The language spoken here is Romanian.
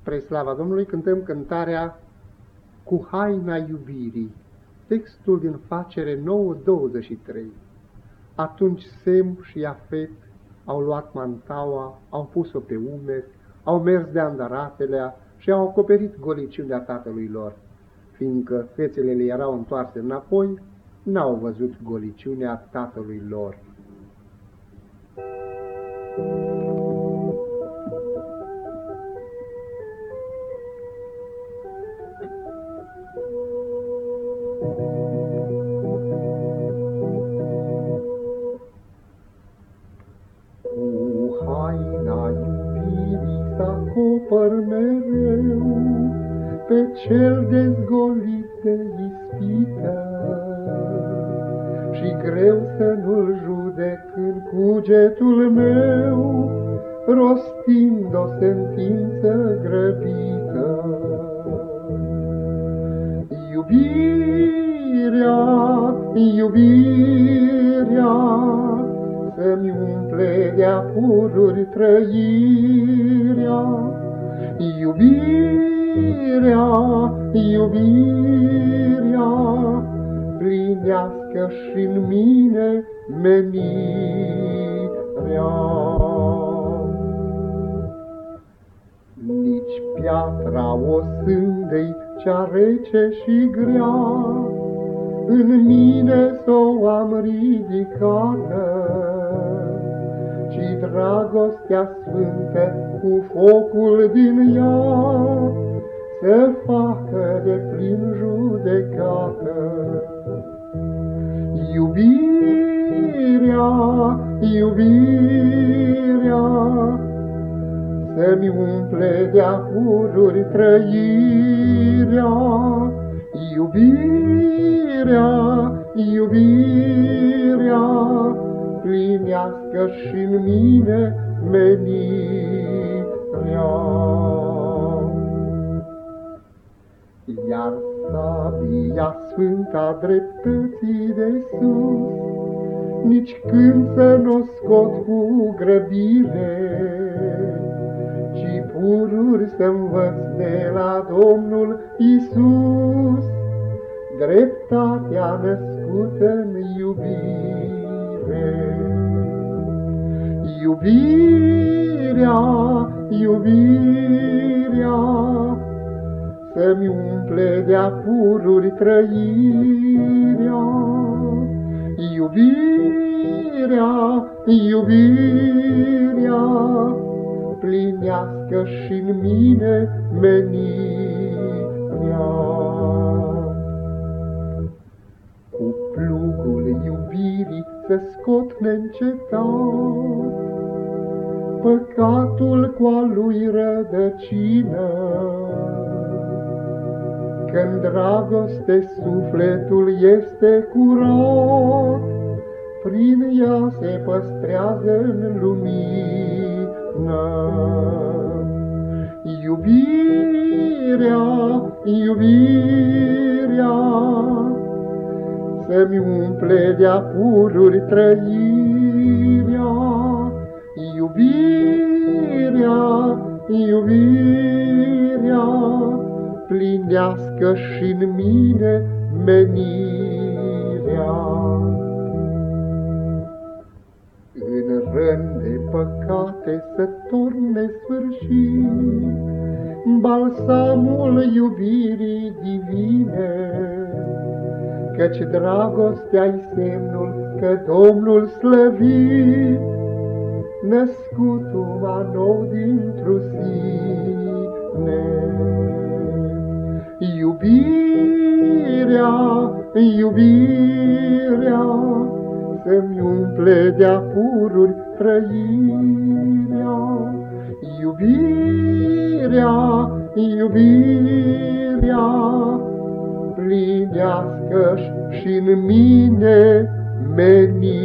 Spre slava Domnului cântăm cântarea Cu haina iubirii, textul din facere 9.23. Atunci Sem și Afet au luat mantaua, au pus-o pe umeri, au mers de andaratelea și au acoperit goliciunea tatălui lor, fiindcă fețele le erau întoarse înapoi, n-au văzut goliciunea tatălui lor. acopăr mereu pe cel dezgolit de ispită. Și greu să nu-l judec în cugetul meu, rostind o sentință grăbită. Iubirea, iubirea, să-mi umple de apururi trăirea. Iubirea, iubirea, plinească și în mine menirea. Nici piatra o sândei cea rece și grea, în mine s o am ridicată ci dragostea sfântă cu focul din ea să facă de plin judecată. Iubirea, iubirea, să-mi umple de apururi trăirea. Iubirea, iubirea, plinească și în mine menirea. Iar sabia sfânta dreptății de sus, nici când să nu scot cu grăbire, ci pururi să învăț de la Domnul Isus, dreptatea născută în iubire Iubirea, iubirea, Să-mi umple de apururi trăirea. Iubirea, iubirea, Plinească și-n mine menirea. Iubirii să scot neîncetat păcatul cu a lui rădăcină. Când dragoste sufletul este curat, prin ea se păstrează în lumină. Iubirea, iubirea, să-mi umple de apururi trăirea. Iubirea, iubirea, plinească și-n mine menirea. În rând de păcate să turne sfârșit, balsamul iubirii divine, Căci dragostea-i semnul că Domnul slăvit, Născut va nou dintr-o sine. Iubirea, iubirea, Să-mi umple de apururi trăirea. Iubirea, iubirea, plinească și în mine menirea.